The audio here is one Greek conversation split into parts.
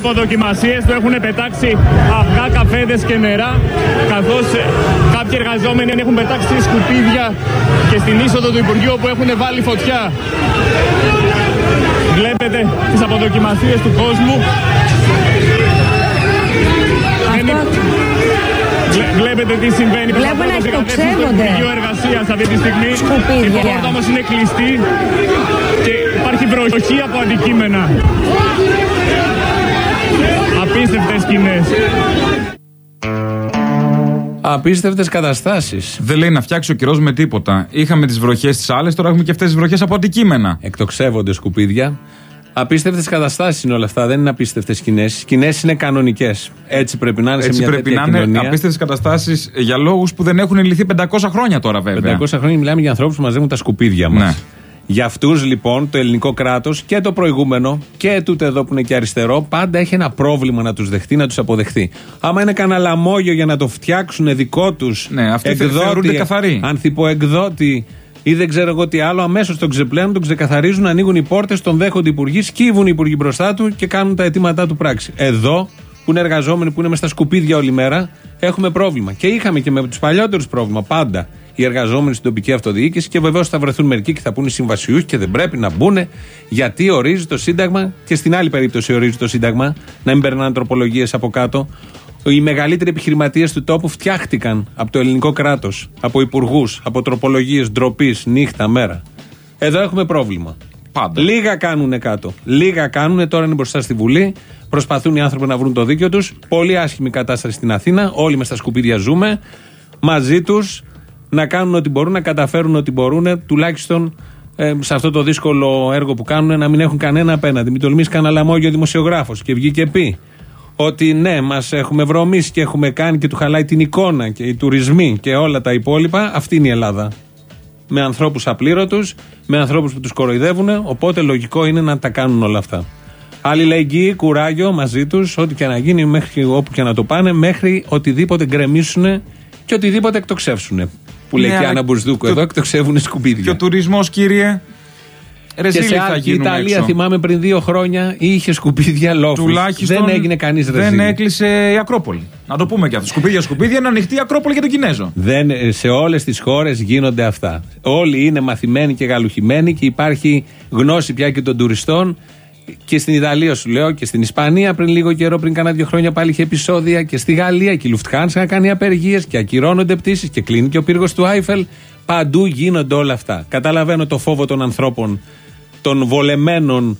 Εκτός με αποδοκιμασίες του έχουν πετάξει αυγά, καφέδες και νερά καθώς ε, κάποιοι εργαζόμενοι έχουν πετάξει σκουπίδια και στην είσοδο του Υπουργείου που έχουν βάλει φωτιά. Βλέπετε τις αποδοκιμασίες του κόσμου. Βλέπετε τι συμβαίνει. Βλέπω να εκτοξεύονται. Υπουργείο Εργασίας αυτή τη στιγμή. Σκουπίδια. Η πόρτα όμως είναι κλειστή και υπάρχει βροχή από αντικείμενα. Απίστευτες σκηνές. Απίστευτες καταστάσεις. Δεν λέει να φτιάξει ο καιρός με τίποτα. Είχαμε τις βροχές τι άλλες, τώρα έχουμε και αυτές τις βροχές από αντικείμενα. Εκτοξεύονται σκουπίδια. Απίστευτες καταστάσεις είναι όλα αυτά. Δεν είναι απίστευτες σκηνές. Οι σκηνές είναι κανονικές. Έτσι πρέπει να είναι Έτσι σε μια πρέπει τέτοια να είναι κοινωνία. απίστευτες καταστάσεις για λόγους που δεν έχουν λυθεί 500 χρόνια τώρα, βέβαια. 500 χρόνια μιλάμε για ανθρώπους που μαζεύουν τα σκουπίδια μας. Ναι. Για αυτούς λοιπόν το ελληνικό κράτος και το προηγούμενο και τούτο εδώ που είναι και αριστερό πάντα έχει ένα πρόβλημα να τους δεχτεί, να τους αποδεχτεί. Άμα είναι κανένα λαμόγιο για να το φτιάξουν δικό τους Ναι, αυτοί θε- θεωρούνται καθαροί. ανθιποεκδότη ή δεν ξέρω εγώ τι άλλο, αμέσως τον ξεπλένουν, τον ξεκαθαρίζουν, ανοίγουν οι πόρτες, τον δέχονται οι υπουργοί, σκύβουν οι υπουργοί μπροστά του και κάνουν τα αιτήματά του πράξη. Εδώ που είναι εργαζόμενοι, που είναι με στα σκουπίδια όλη μέρα, έχουμε πρόβλημα. Και είχαμε και με τους παλιότερους πρόβλημα πάντα. Οι εργαζόμενοι στην τοπική αυτοδιοίκηση και βεβαίως θα βρεθούν μερικοί και θα πούνε συμβασιούχοι και δεν πρέπει να μπουν γιατί ορίζει το Σύνταγμα και στην άλλη περίπτωση ορίζει το Σύνταγμα να μην περνάνε τροπολογίες από κάτω. Οι μεγαλύτεροι επιχειρηματίες του τόπου φτιάχτηκαν από το ελληνικό κράτος, από υπουργούς, από τροπολογίες ντροπής, νύχτα, μέρα. Εδώ έχουμε πρόβλημα. Πάντα. Λίγα κάνουν κάτω. Λίγα κάνουν, τώρα είναι μπροστά στη Βουλή. Προσπαθούν οι άνθρωποι να βρουν το δίκιο τους. Πολύ άσχημη κατάσταση στην Αθήνα. Όλοι με στα σκουπίδια ζούμε. Μαζί τους να κάνουν ό,τι μπορούν, να καταφέρουν ό,τι μπορούν, τουλάχιστον ε, σε αυτό το δύσκολο έργο που κάνουν, να μην έχουν κανένα απέναντι. Μην τολμήσει κανένα λαμόγιο δημοσιογράφος και βγει και πει ότι ναι, μας έχουμε βρωμίσει και έχουμε κάνει και του χαλάει την εικόνα και οι τουρισμοί και όλα τα υπόλοιπα. Αυτή είναι η Ελλάδα με ανθρώπους απλήρωτους, με ανθρώπους που τους κοροϊδεύουν. Οπότε λογικό είναι να τα κάνουν όλα αυτά. Αλληλεγγύη, κουράγιο μαζί τους, ό,τι και να γίνει, μέχρι όπου και να το πάνε, μέχρι οτιδήποτε γκρεμίσουν και οτιδήποτε εκτοξεύσουν. Που λέει Ναι, και η αλλά Άννα Μπουρσδούκου, και ο- εδώ εκτοξεύουν σκουπίδια. Και ο τουρισμός, κύριε. Και Ρεζίλη σε θα άλλη γίνουμε Ιταλία, έξω. θυμάμαι πριν δύο χρόνια, είχε σκουπίδια λόφους. Τουλάχιστον Δεν έγινε κανείς Δεν ρεζίλη. έκλεισε η Ακρόπολη. Να το πούμε και αυτό. Σκουπίδια, σκουπίδια, είναι ανοιχτή η Ακρόπολη για τον Κινέζο. Δεν, ε, σε όλες τις χώρες γίνονται αυτά. Όλοι είναι μαθημένοι και γαλουχημένοι και υπάρχει γνώση πια και των τουριστών. Και στην Ιταλία σου λέω και στην Ισπανία πριν λίγο καιρό, πριν κάνα δύο χρόνια πάλι είχε επεισόδια. Και στη Γαλλία και η Λουφτχάνσα κάνει απεργίες και ακυρώνονται πτήσεις και κλείνει και ο πύργος του Άιφελ. Παντού γίνονται όλα αυτά. Καταλαβαίνω το φόβο των ανθρώπων, των βολεμένων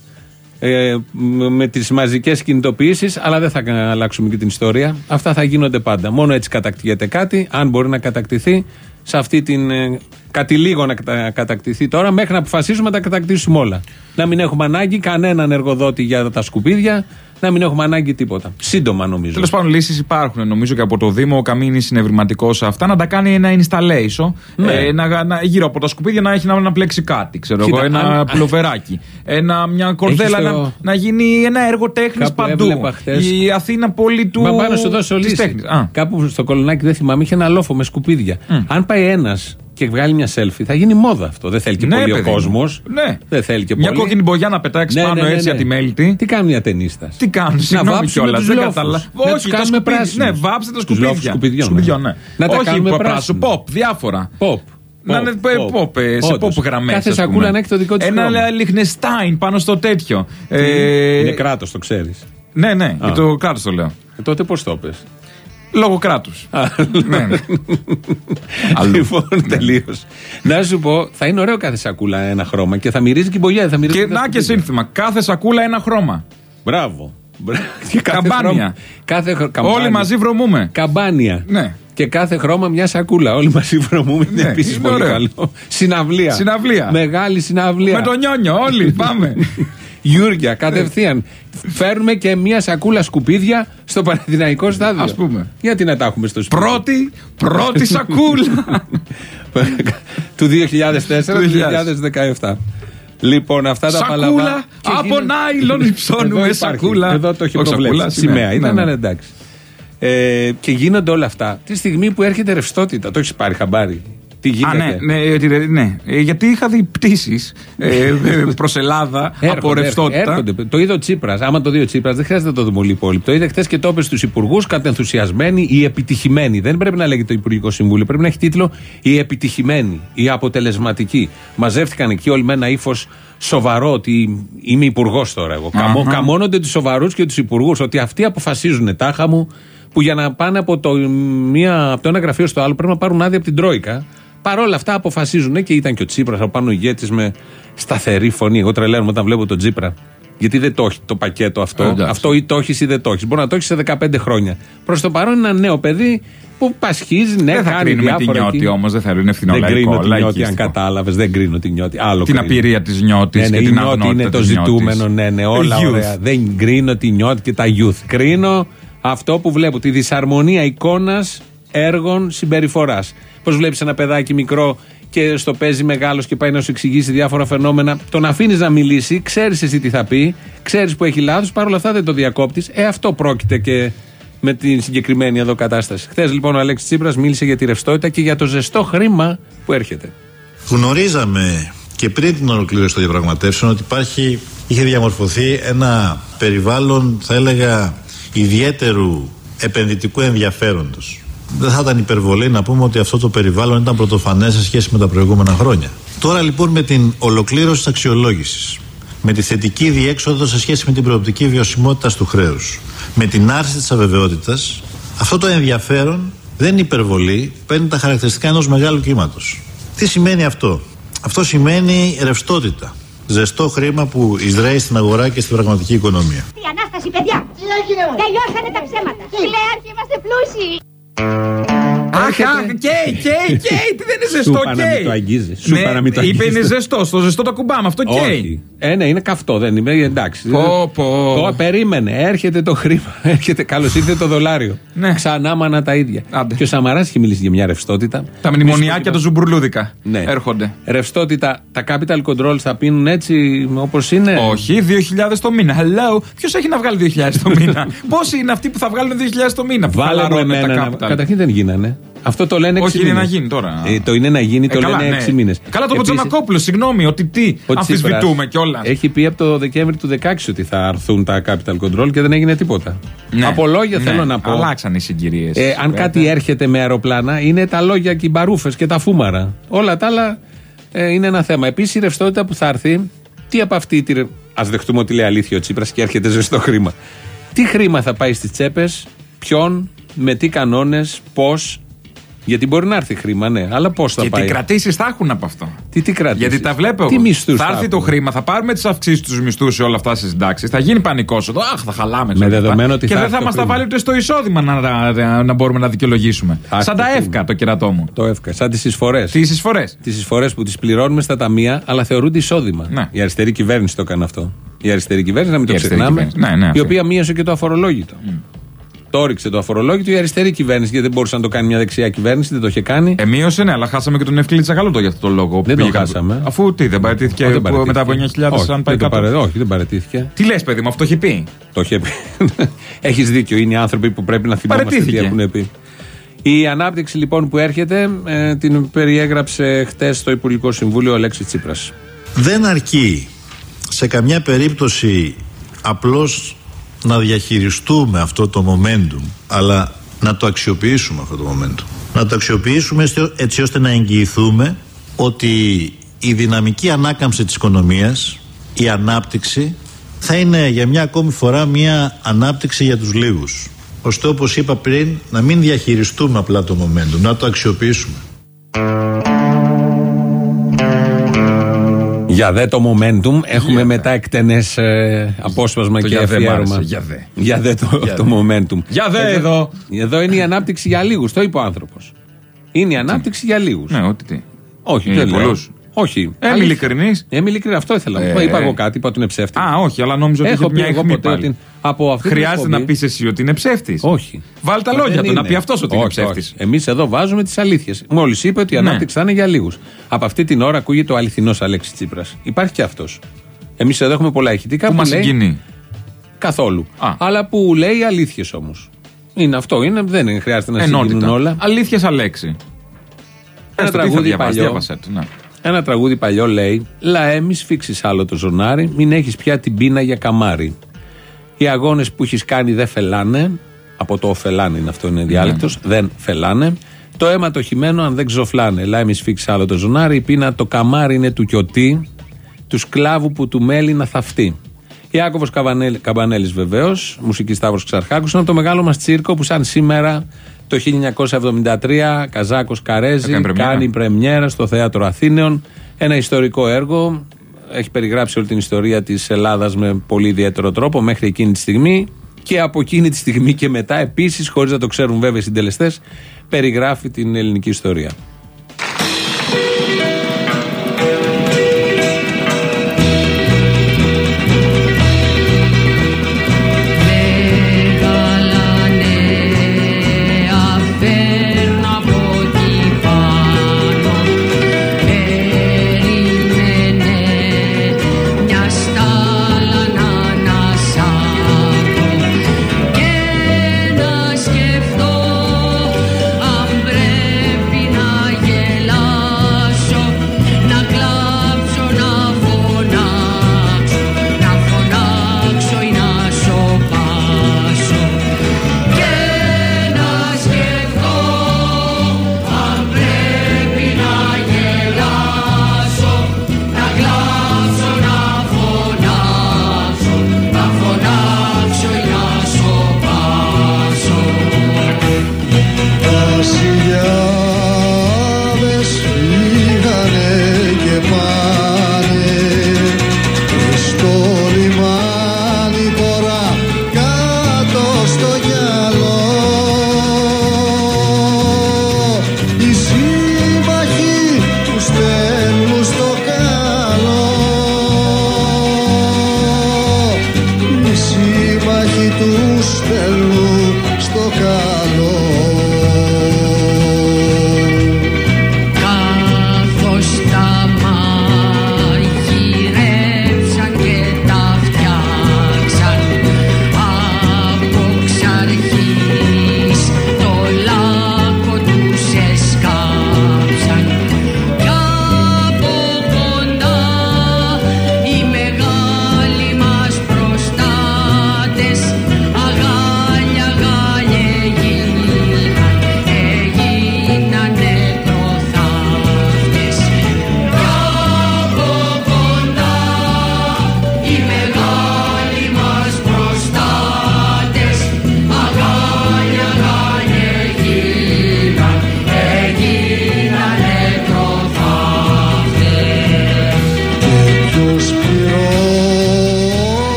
ε, μ- με τις μαζικές κινητοποιήσεις αλλά δεν θα αλλάξουμε και την ιστορία αυτά θα γίνονται πάντα μόνο έτσι κατακτιέται κάτι αν μπορεί να κατακτηθεί σε αυτή την ε, κάτι λίγο να κατα- κατακτηθεί τώρα μέχρι να αποφασίσουμε να τα κατακτήσουμε όλα. Να μην έχουμε ανάγκη κανέναν εργοδότη για τα σκουπίδια να μην έχουμε ανάγκη τίποτα σύντομα νομίζω Τέλος πάντων, λύσεις υπάρχουν νομίζω και από το Δήμο. Ο Καμίνη είναι ευρηματικό σε αυτά. Να τα κάνει ένα installation. Ναι. Ε, να, να, γύρω από τα σκουπίδια να έχει να, να πλέξει κάτι. Ξέρω Κοίτα, εγώ. Ένα αν- πουλοβεράκι. Ένα, μια κορδέλα. το- Να, να γίνει ένα έργο τέχνης Κάπου παντού. έβλεπα χτες- Η Αθήνα πόλη του. Μα πάνω σου δώσω της λύση. τέχνης. Α. Κάπου στο κολονάκι δεν θυμάμαι, είχε ένα λόφο με σκουπίδια. Αν πάει ένας και βγάλει μια selfie, θα γίνει μόδα αυτό. Δεν θέλει και Ναι, πολύ ο παιδί μου. κόσμος. Ναι. Δεν θέλει και Μια πολύ. κόκκινη μπογιά να πετάξει πάνω έτσι ατιμέλητη. Τι κάνει μια ταινίστα. Τι κάνουν, συγγνώμη κιόλας. Δεν καταλαβαίνω. Όχι, τα σκουπίδια. Ναι, βάψτε τα σκουπίδια. σκουπιδιών. Σκουπιδιών, ναι. Να τα Όχι κάνουμε πράσινο. πράσινο. Pop, διάφορα. Pop. Να είναι Pop, pop, ε, σε Όντως. pop γραμμές. Κάθε σακούλα να έχει το δικό της Ένα Λιχνεστάιν πάνω στο τέτοιο. Ε, Είναι κράτος, το ξέρεις. Ναι, ναι, και το κράτος το λέω. τότε πώς το πες; Λόγω κράτους. ναι, ναι. Αλλού. Λοιπόν, τελείως. Να σου πω, θα είναι ωραίο κάθε σακούλα ένα χρώμα και θα μυρίζει και η μπογιά. Θα μυρίζει Και τα να και σκουπίδια. σύνθημα. Κάθε σακούλα ένα χρώμα. Μπράβο. Μπράβο. Και κάθε Καμπάνια. χρώμα- Κάθε χρο- καμπάνια. Όλοι μαζί βρωμούμε. Καμπάνια. Ναι. Και κάθε χρώμα μια σακούλα. Όλοι μαζί βρωμούμε. Είναι Ναι, επίσης είναι πολύ ωραίο. καλό. Συναυλία. Συναυλία. Μεγάλη συναυλία. Με τον νιόνιο, όλοι πάμε. Γιούργια, κατευθείαν. Φέρνουμε και μια σακούλα σκουπίδια στο Παναθηναϊκό στάδιο. Ας πούμε. Γιατί να τα έχουμε στο σπίτι; πρώτη, πρώτη σακούλα. του 2004-2017. Λοιπόν, αυτά τα Σακούλα παλαβά. Και από γίνονται- νάιλον υψώνουμε, Εδώ υπάρχει. σακούλα. Εδώ το έχει Όχι, προβλέψει. σακούλα, Σημαία σημαία. ήταν, Ναι, ναι. αλλά εντάξει. Ε, και γίνονται όλα αυτά τη στιγμή που έρχεται ρευστότητα. Το έχεις πάρει χαμπάρι; Τι γίνεται; Α, ναι, ναι, ναι, ναι. Ε, γιατί είχα δει πτήσεις ε, προς Ελλάδα από ρευστότητα. Έρχονται. Το είδε ο Τσίπρας. Άμα το δει ο Τσίπρας, δεν χρειάζεται να το δούμε όλοι οι υπόλοιποι. Το είδε χθες και το είπε στους υπουργούς, κατενθουσιασμένοι ή επιτυχημένοι. Δεν πρέπει να λέγεται το Υπουργικό Συμβούλιο. Πρέπει να έχει τίτλο Οι επιτυχημένοι, οι αποτελεσματικοί. Μαζεύτηκαν εκεί όλοι με ένα ύφος σοβαρό ότι είμαι υπουργός τώρα εγώ. Καμώ, καμώνονται τους σοβαρούς και τους υπουργούς ότι αυτοί αποφασίζουν τάχα μου που για να πάνε από το, μία, από το ένα γραφείο στο άλλο πρέπει να πάρουν άδεια από την Τρόικα. Παρ' όλα αυτά αποφασίζουν και ήταν και ο Τσίπρας από πάνω ηγέτης με σταθερή φωνή. Εγώ τρελαίνομαι όταν βλέπω τον Τσίπρα. Γιατί δεν το έχει το πακέτο αυτό. Εντάξει. αυτό ή το έχεις ή δεν το έχεις. Μπορεί να το έχεις σε 15 χρόνια. Προς το παρόν είναι ένα νέο παιδί που πασχίζει, ναι, δεν θα κάνει κρίνουμε τη διάφορα νιώτη εκεί. όμως, δεν θα είναι Δεν ευθυνολαϊκό. κρίνω τη νιώτη, αν λαϊκίστικο. κατάλαβες. Δεν κρίνω τη νιώτη. Άλλο Την κρίνω. απειρία της νιώτης Ναι, ναι, και η την νιώτη αγνότητα είναι το της ζητούμενο, νιώτης. ναι, ναι, όλα Youth. ωραία. Δεν κρίνω τη νιώτη και τα youth. Κρίνω αυτό που βλέπω, τη δυσαρμονία εικόνας, έργων, συμπεριφοράς. Πώς βλέπεις ένα παιδάκι μικρό και στο παίζει μεγάλος και πάει να σου εξηγήσει διάφορα φαινόμενα. Τον αφήνεις να μιλήσει, ξέρεις εσύ τι θα πει, ξέρεις που έχει λάθος, παρόλα αυτά δεν το διακόπτεις. Ε, αυτό πρόκειται και με την συγκεκριμένη εδώ κατάσταση. Χθες λοιπόν ο Αλέξης Τσίπρας μίλησε για τη ρευστότητα και για το ζεστό χρήμα που έρχεται. Γνωρίζαμε και πριν την ολοκλήρωση των διαπραγματεύσεων ότι υπάρχει, είχε διαμορφωθεί ένα περιβάλλον, θα έλεγα, ιδιαίτερου επενδυτικού ενδιαφέροντος. Δεν θα ήταν υπερβολή να πούμε ότι αυτό το περιβάλλον ήταν πρωτοφανές σε σχέση με τα προηγούμενα χρόνια. Τώρα λοιπόν με την ολοκλήρωση της αξιολόγησης, με τη θετική διέξοδο σε σχέση με την προοπτική βιωσιμότητα του χρέους, με την άρση της αβεβαιότητας, αυτό το ενδιαφέρον δεν είναι υπερβολή, παίρνει τα χαρακτηριστικά ενός μεγάλου κύματος. Τι σημαίνει αυτό, Αυτό σημαίνει ρευστότητα. Ζεστό χρήμα που εισραίει στην αγορά και στην πραγματική οικονομία. Η Ανάσταση, παιδιά! Τι έγινε, μα; Τελειώσανε τα ψέματα! Κλαίαρχοι, είμαστε πλούσιοι! Αχ, αχ, καίει, καίει, καίει. Τι δεν είναι ζεστό, Σούπα να καίει. μην το αγγίζεις. Σούπα Ναι, να μην το Είπε είναι αγγίζεις. ζεστό. Στο ζεστό το κουμπάμε. Αυτό καίει. Όχι. Ε, ναι, είναι καυτό, δεν είναι. Εντάξει. Πω, πω. Το περίμενε. Έρχεται το χρήμα. Έρχεται. Καλώς ήρθε το δολάριο. Ναι. Ξανά μάνα τα ίδια. Άντε. Και ο Σαμαράς έχει μιλήσει για μια ρευστότητα. Τα μνημονιάκια του Ζουμπουρλούδικα Ναι. έρχονται. Ρευστότητα. Τα capital controls θα πίνουν έτσι όπως είναι; Όχι, 2.000 το μήνα. Hello. Ποιος έχει να βγάλει 2.000 το μήνα; Πόσοι είναι αυτοί που θα βγάλουν 2.000 το μήνα. Που Βάλε μου χαλαρώνουν εμένα. τα να- capital; Καταρχήν δεν γίνανε. Αυτό το λένε 6 Όχι, μήνες. είναι να γίνει τώρα. Ε, το είναι να γίνει, το Ε, καλά, λένε ναι. 6 μήνες. Καλά το Κοτζονακόπουλο, συγγνώμη, ότι τι. Αμφισβητούμε κιόλας. Έχει πει από το Δεκέμβρη του 16 ότι θα αρθούν τα capital control και δεν έγινε τίποτα. Από λόγια θέλω να πω. Ναι. Αλλάξαν οι συγκυρίες. Ε, αν κάτι έρχεται με αεροπλάνα, είναι τα λόγια και οι μπαρούφε και τα φούμαρα. Όλα τα άλλα ε, είναι ένα θέμα. Επίσης, η ρευστότητα που θα έρθει, τι από αυτή τη. Α δεχτούμε ότι λέει αλήθεια ο Τσίπρας και έρχεται ζεστό χρήμα. Τι χρήμα θα πάει στις τσέπες, ποιον, με τι κανόνες, πώς. Γιατί μπορεί να έρθει χρήμα, ναι, αλλά πώς θα Και πάει; τι κρατήσεις θα έχουν από αυτό; Τι, τι κρατήσεις; Γιατί τα βλέπω. Τι εγώ. μισθούς θα έρθει το έχουν. χρήμα, θα πάρουμε τις αυξήσεις τους μισθούς σε όλα αυτά στις συντάξεις. Θα γίνει πανικός εδώ. Αχ, θα χαλάμε. Με όλα αυτά. δεδομένο ότι Και θα δεν έρθει θα το μας τα χρήμα. βάλει ούτε στο εισόδημα να, να, να μπορούμε να δικαιολογήσουμε. Θα Σαν έρθει τα το εύκα το κερατό μου. Το εύκα. Σαν τις εισφορές. Τις εισφορές. Τις εισφορές που τις πληρώνουμε στα ταμεία, αλλά θεωρούνται εισόδημα. Ναι. Η αριστερή κυβέρνηση το έκανε αυτό. Η αριστερή κυβέρνηση, να μην Η το αριστερή ξεχνάμε. κυβέρνηση. Ναι, ναι, η αυτή. οποία μείωσε και το αφορολόγητο. Το όριξε το αφορολόγητο η αριστερή κυβέρνηση, γιατί δεν μπορούσε να το κάνει μια δεξιά κυβέρνηση, δεν το είχε κάνει. Ε, μείωσε, ναι, αλλά χάσαμε και τον Ευκλή Τσακαλώτο για αυτό το λόγο. που Δεν τον πήγε κάτω. χάσαμε. Αφού τι, δεν παρετήθηκε Όχι, δεν που- μετά από 9.000 όχι, αν πάει δεν το κάτω. παρε- όχι, δεν παρετήθηκε. Τι λες, παιδί μου, αυτό έχει πει; Το είχε πει. Έχεις δίκιο. Είναι οι άνθρωποι που πρέπει να θυμόμαστε τι Παρετήθηκε. έχουν πει. Η ανάπτυξη λοιπόν που έρχεται ε, την περιέγραψε χτες στο Υπουργικό Συμβούλιο ο Αλέξης Τσίπρας. Δεν αρκεί σε καμιά περίπτωση απλώς να διαχειριστούμε αυτό το momentum αλλά να το αξιοποιήσουμε αυτό το momentum. Να το αξιοποιήσουμε έτσι- έτσι ώστε να εγγυηθούμε ότι η δυναμική ανάκαμψη της οικονομίας, η ανάπτυξη θα είναι για μια ακόμη φορά μια ανάπτυξη για τους λίγους. Ώστε όπως είπα πριν να μην διαχειριστούμε απλά το momentum, να το αξιοποιήσουμε. Για δε το momentum έχουμε μετά εκτενές απόσπασμα Το και για δε μ' αφιέρωμα. άρεσε, για δε. Για δε το, το momentum. Για δε εδώ. Εδώ είναι η ανάπτυξη για λίγους. Το είπε ο άνθρωπος. Είναι η ανάπτυξη για λίγους. Ναι, ό,τι τι. Όχι, Είναι δεν λέω. πολλούς. Όχι. Έμει Αλήθεια. ειλικρινής. Έμει ειλικρινής, αυτό ήθελα να πω. Ε, Είπα ε. εγώ κάτι, είπα ότι είναι ψεύτης. Α, όχι, αλλά νόμιζα ότι Έχω είχε πει μια εγώ αιχμή ποτέ πάλι. ότι από αυτή την Χρειάζεται εκπομπή- να πεις εσύ ότι είναι ψεύτης. Όχι. Βάλει τα Μα λόγια δεν του, να είναι. πει αυτός ότι είναι Όχι, ψεύτης. όχι. Εμείς εδώ βάζουμε τις αλήθειες. Μόλις είπε ότι η Ναι. ανάπτυξη θα είναι για λίγους. Από αυτή την ώρα ακούγεται ο αληθινός Αλέξης Τσίπρας. Υπάρχει και αυτός. Εμείς εδώ έχουμε πολλά ηχητικά Που που, μας λέει συγκινεί. καθόλου. Α. Αλλά που λέει αλήθειες όμως. Είναι αυτό. Είναι, δεν είναι, χρειάζεται να συγκινούν Ενότητα. όλα. Αλήθεια σαν λέξη. Πες το, τι θα τραγούδι διαβάσει, παλιό. διάβασέ το, ναι. Ένα τραγούδι παλιό λέει: Λαέ, μη σφίξεις άλλο το ζωνάρι, μην έχεις πια την πείνα για καμάρι. Οι αγώνες που έχεις κάνει δεν φελάνε. Από το φελάνε είναι αυτό, είναι διάλεκτος. Δεν φελάνε. Το αίμα το χειμένο, αν δεν ξοφλάνε. Λαέ, μη σφίξεις άλλο το ζωνάρι. Η πείνα το καμάρι είναι του κιωτή, του σκλάβου που του μέλει να θαυτεί. Ιάκωβος Καμπανέλης βεβαίως, μουσικής Σταύρος Ξαρχάκου, είναι από το μεγάλο μας τσίρκο που σαν σήμερα το 1973 Καζάκος Καρέζη Έκανε πρεμιέρα. κάνει πρεμιέρα στο Θέατρο Αθήνεων. Ένα ιστορικό έργο. Έχει περιγράψει όλη την ιστορία της Ελλάδας με πολύ ιδιαίτερο τρόπο μέχρι εκείνη τη στιγμή. Και από εκείνη τη στιγμή και μετά, επίσης, χωρίς να το ξέρουν βέβαια οι συντελεστές, περιγράφει την ελληνική ιστορία.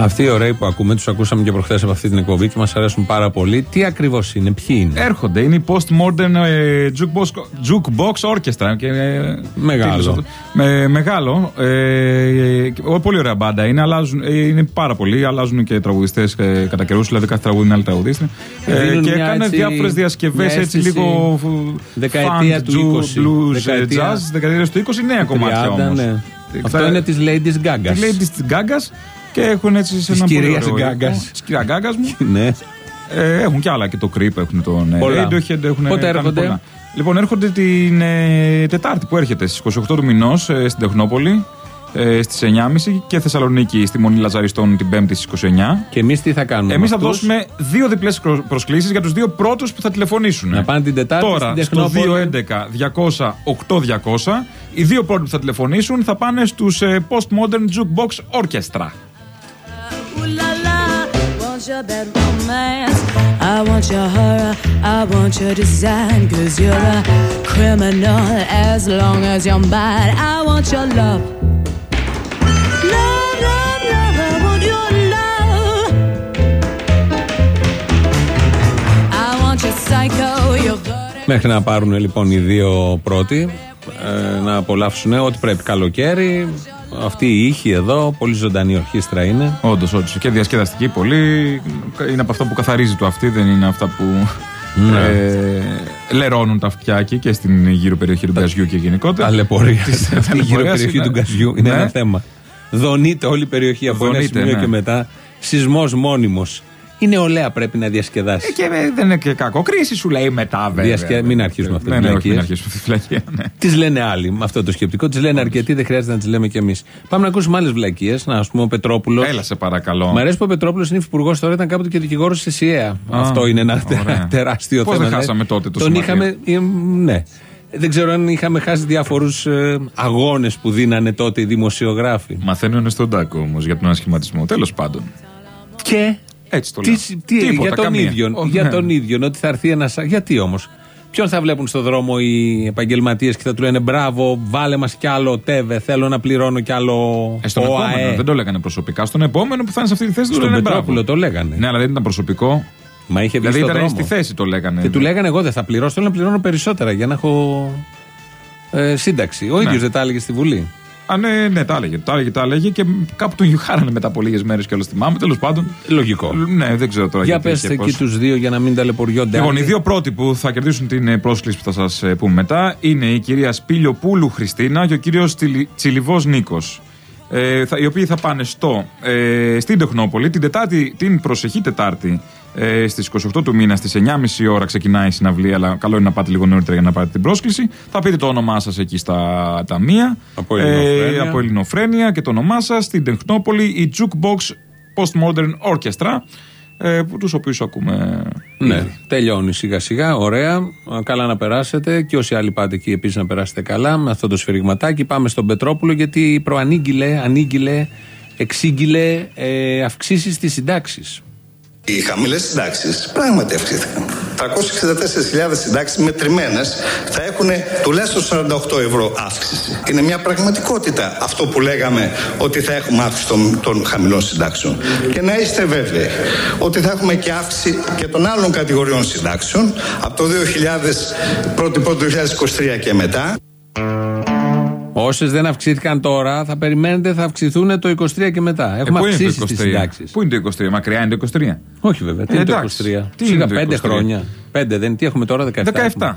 Αυτοί οι ωραίοι που ακούμε, τους ακούσαμε και προχθές από αυτή την εκπομπή και μας αρέσουν πάρα πολύ. Τι ακριβώς είναι, ποιοι είναι; Έρχονται, είναι η post-modern ε, jukebox, jukebox orchestra. Και, ε, Μεγάλο. τίτλος αυτός. Με, μεγάλο. Ε, ε, και- πολύ ωραία μπάντα είναι, αλλάζουν, ε, είναι πάρα πολύ. Αλλάζουν και τραγουδιστές ε, κατά καιρούς, δηλαδή κάθε τραγούδι είναι άλλη τραγουδίστρια. Ε, Δίνουν και μια έκανε έτσι- διάφορες διασκευές μια έτσι αίσθηση λίγο. φου- δεκαετία funk, του ju- 20, blues, ε, δεκαετία- jazz, δεκαετία του 20, νέα κομμάτια 30, όμως. ναι. Αυτό είναι της Ladies Gaga. Της Ladies της Γκάγκας και έχουν έτσι σε Της ένα πολύ κυρίας ωραίο ήχο. Γκάγκας. Της κυρία Γκάγκας μου. Ναι. Ε, έχουν κι άλλα και το Creep έχουν τον ε, Πολλά. Radiohead έχουν Πότε κάνει έρχονται; πολλά. Λοιπόν, έρχονται την ε, Τετάρτη που έρχεται στις 28 του μηνός στην Τεχνόπολη ε, στις 9.30 και Θεσσαλονίκη στη Μονή Λαζαριστών την 5η στις 29. Και εμείς τι θα κάνουμε. Εμείς με θα αυτούς; δώσουμε δύο διπλές προσκλήσεις για τους δύο πρώτους που θα τηλεφωνήσουν. Να πάνε την Τετάρτη Τώρα, στην στο Τεχνόπολη. 211-200-8200, οι δύο πρώτοι που θα τηλεφωνήσουν θα πάνε στους Postmodern Jukebox Orchestra. Ooh la la, want your bad romance. I want your horror, I want your design. Cause you're a criminal as long as you're mine. I want your love. Love, love, love, I want your love. I want your psycho, your good. Μέχρι να πάρουν λοιπόν οι δύο πρώτοι ε, να απολαύσουν ό,τι πρέπει καλοκαίρι. Αυτή η ήχη εδώ, πολύ ζωντανή ορχήστρα είναι. Όντως, όντως. Και διασκεδαστική πολύ. Είναι από αυτά που καθαρίζει το αυτή, δεν είναι αυτά που. Ναι. Ε, λερώνουν τα αυτιά εκεί και στην γύρω περιοχή του Γκαζιού και γενικότερα. Ταλαιπωρία. Της Αυτή η γύρω ταλαιπωρίας περιοχή είναι- του Γκαζιού είναι Ναι. ένα θέμα. Δονείται όλη η περιοχή από ένα Δονείται, σημείο ναι. και μετά. Σεισμός μόνιμος. Είναι ολέα, πρέπει να διασκεδάσει. Ε, και ε, δεν είναι και κακό. Κρίση σου λέει μετά, βέβαια. Διασκε- μην αρχίσουμε αυτές Ναι, τις ναι, όχι, βλακίες. μην αρχίσουμε αυτή τη φυλακία. Ναι. Τις λένε άλλοι με αυτό το σκεπτικό, τις λένε αρκετοί, δεν χρειάζεται να τις λέμε κι εμείς. Πάμε να ακούσουμε άλλες βλακίε. Να α πούμε ο Πετρόπουλος. Έλα, σε παρακαλώ. Μ' αρέσει που ο Πετρόπουλος είναι υφυπουργός τώρα, ήταν κάποτε και δικηγόρος στη ΣΥΕΑ. Αυτό είναι ένα ωραία. τε- τεράστιο Πώς θέμα. δεν ναι. χάσαμε τότε το Τον Σωματείο. είχαμε. ε, Ναι. Δεν ξέρω αν είχαμε χάσει διάφορους αγώνες που δίνανε τότε οι δημοσιογράφοι. Μαθαίνουν στον τάκο όμως για τον ανασχηματισμό. Τέλος πάντων. Και. Έτσι το Τι, λέω. τι, Τίποτα, για τον καμία. ίδιο. Ω, για ναι. τον ίδιο. Ότι θα έρθει ένα. Γιατί όμως; Ποιον θα βλέπουν στον δρόμο οι επαγγελματίες και θα του λένε Μπράβο, βάλε μας κι άλλο τέβε. Θέλω να πληρώνω κι άλλο. Ε, στον ΟΑΕ». επόμενο, δεν το λέγανε προσωπικά. Στον επόμενο που θα είναι σε αυτή τη θέση το Στον λένε Πετρόπουλο μπράβο. το λέγανε. Ναι, αλλά δεν ήταν προσωπικό. Μα είχε βγει Δηλαδή στον ήταν δρόμο. στη θέση το λέγανε. Και του λέγανε εγώ δεν θα πληρώσω, θέλω να πληρώνω περισσότερα για να έχω ε, σύνταξη. Ο ίδιος δεν τα έλεγε στη Βουλή. Α, ναι, ναι, τα έλεγε. Τα έλεγε, τα έλεγε και κάπου τον γιουχάρανε μετά από λίγες μέρες και όλα θυμάμαι. Τέλος πάντων. Λογικό. Ναι, δεν ξέρω τώρα Για γιατί πες και εκεί πώς. τους δύο για να μην ταλαιπωριόνται. Λοιπόν, οι άλλοι. δύο πρώτοι που θα κερδίσουν την ε, πρόσκληση που θα σας πούμε μετά είναι η κυρία Σπίλιο-Πούλου Χριστίνα και ο κύριος Τσιλιβός Νίκος. Ε, θα- οι οποίοι θα πάνε στο, ε, στην Τεχνόπολη την, τετάρτη, την προσεχή Τετάρτη ε, στις 28 του μήνα στις 9.30 ώρα ξεκινάει η συναυλία. Αλλά καλό είναι να πάτε λίγο νωρίτερα για να πάρετε την πρόσκληση. Θα πείτε το όνομά σας εκεί στα ταμεία. Από Ελληνοφρένεια. από Ελληνοφρένεια και το όνομά σας στην Τεχνόπολη η Jukebox Postmodern Orchestra. Ε, που τους οποίους ακούμε Ναι, τελειώνει σιγά σιγά, ωραία. Α, Καλά να περάσετε και όσοι άλλοι πάτε εκεί επίσης να περάσετε καλά με αυτό το σφυριγματάκι. Πάμε στον Πετρόπουλο γιατί προανήγγειλε, ανήγγειλε, εξήγηλε ε, αυξήσεις στις συντάξεις. Οι χαμηλές συντάξεις πράγματι αυξήθηκαν. 364.000 συντάξεις μετρημένες θα έχουν τουλάχιστον 48 ευρώ αύξηση. Είναι μια πραγματικότητα αυτό που λέγαμε ότι θα έχουμε αύξηση των, των χαμηλών συντάξεων. Και να είστε βέβαιοι ότι θα έχουμε και αύξηση και των άλλων κατηγοριών συντάξεων από το 2000, 1η 2023 και μετά. Όσες δεν αυξήθηκαν τώρα, θα περιμένετε θα αυξηθούν το 23 και μετά. Ε, Έχουμε πού είναι το αυξήσει τις 23? συντάξεις. Πού είναι το 23, μακριά είναι το 23. Όχι βέβαια, τι Ε, είναι το 23. εντάξει. Τι Σιγά είναι το 5 23? χρόνια. 5 δεν, τι έχουμε τώρα, 17. 17.